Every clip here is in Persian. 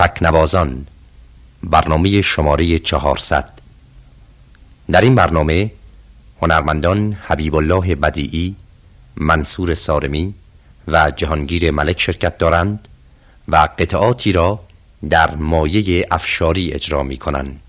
تکنوازان. برنامه شماره 400 در این برنامه هنرمندان حبیب الله بدیعی منصور سارمی و جهانگیر ملک شرکت دارند و قطعاتی را در مایه افشاری اجرا می کنند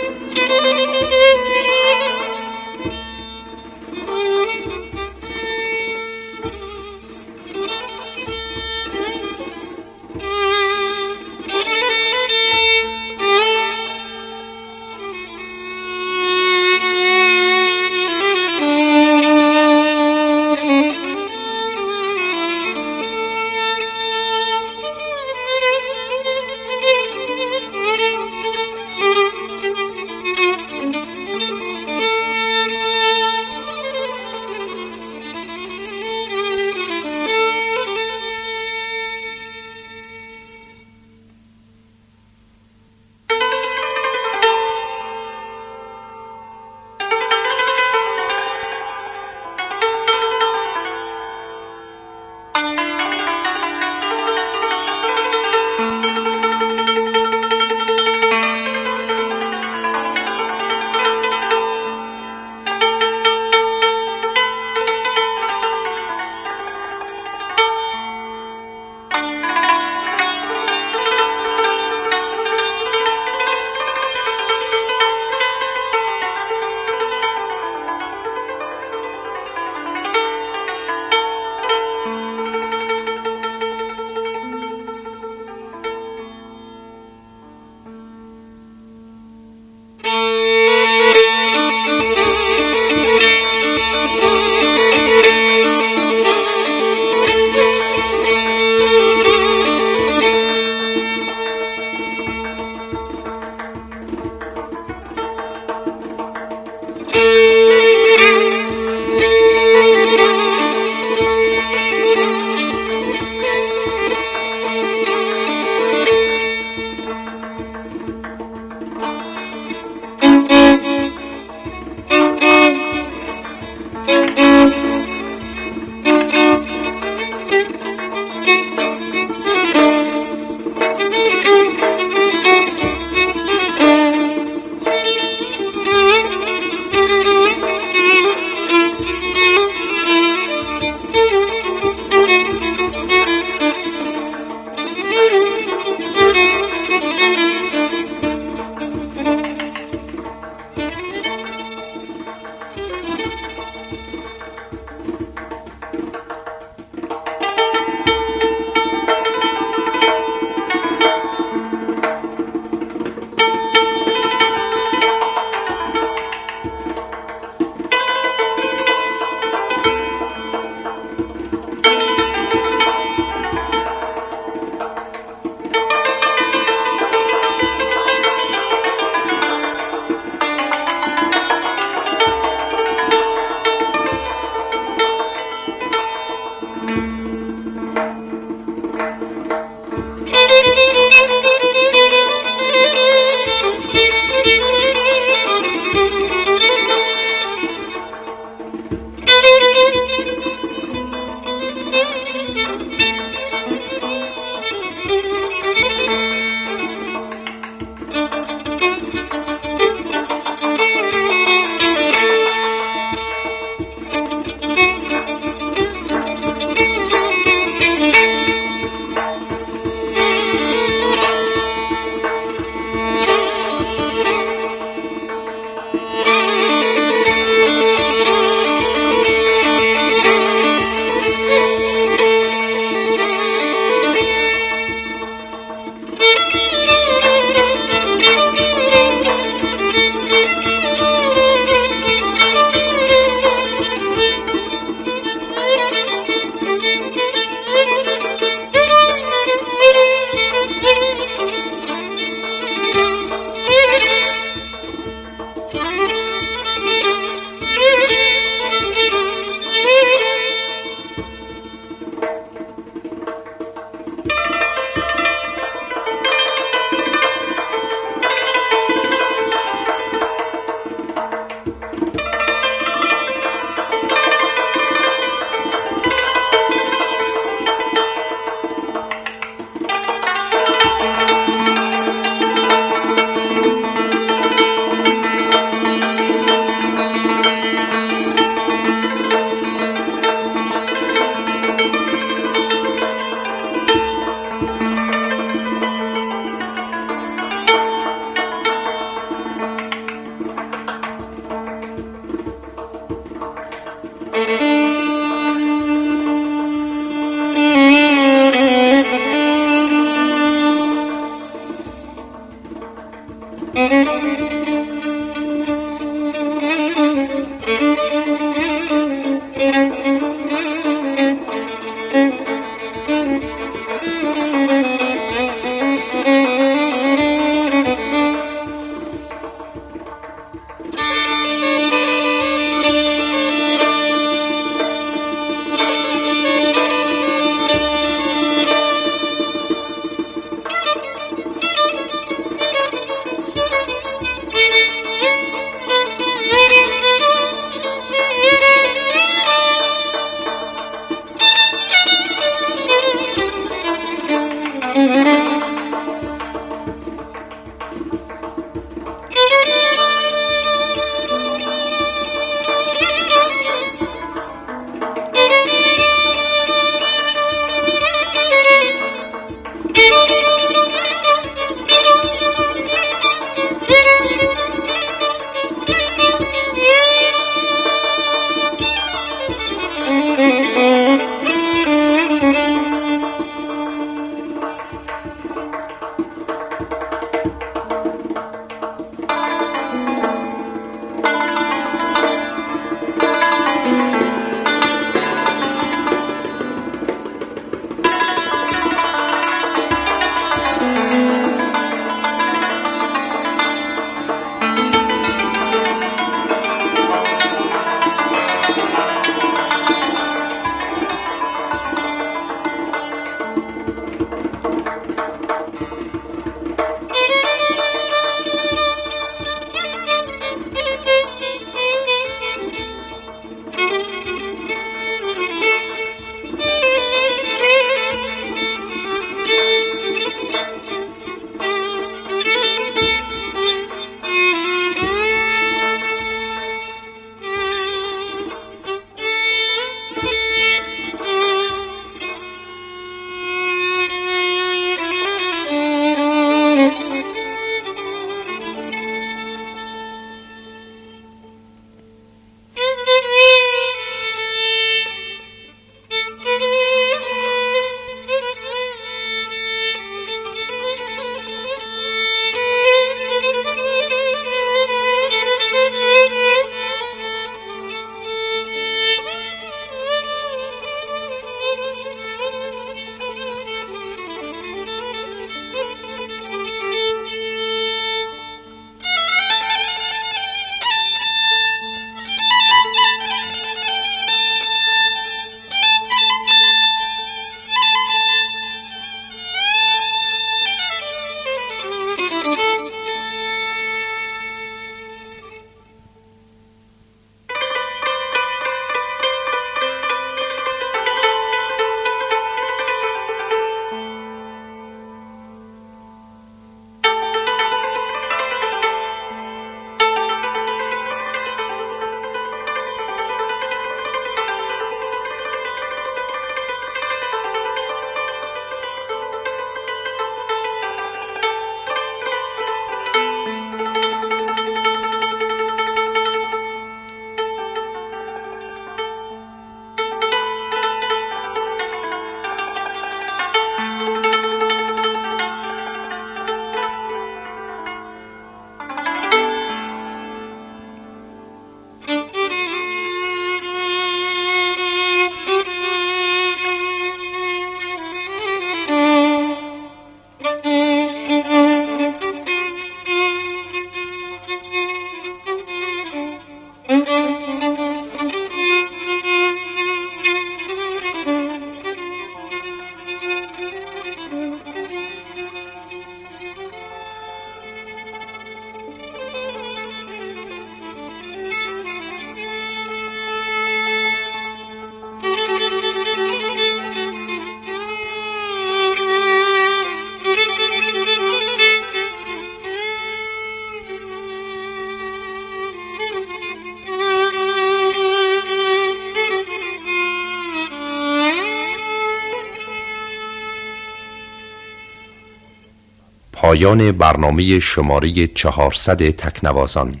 پایان برنامه شماره 400 تکنوازان.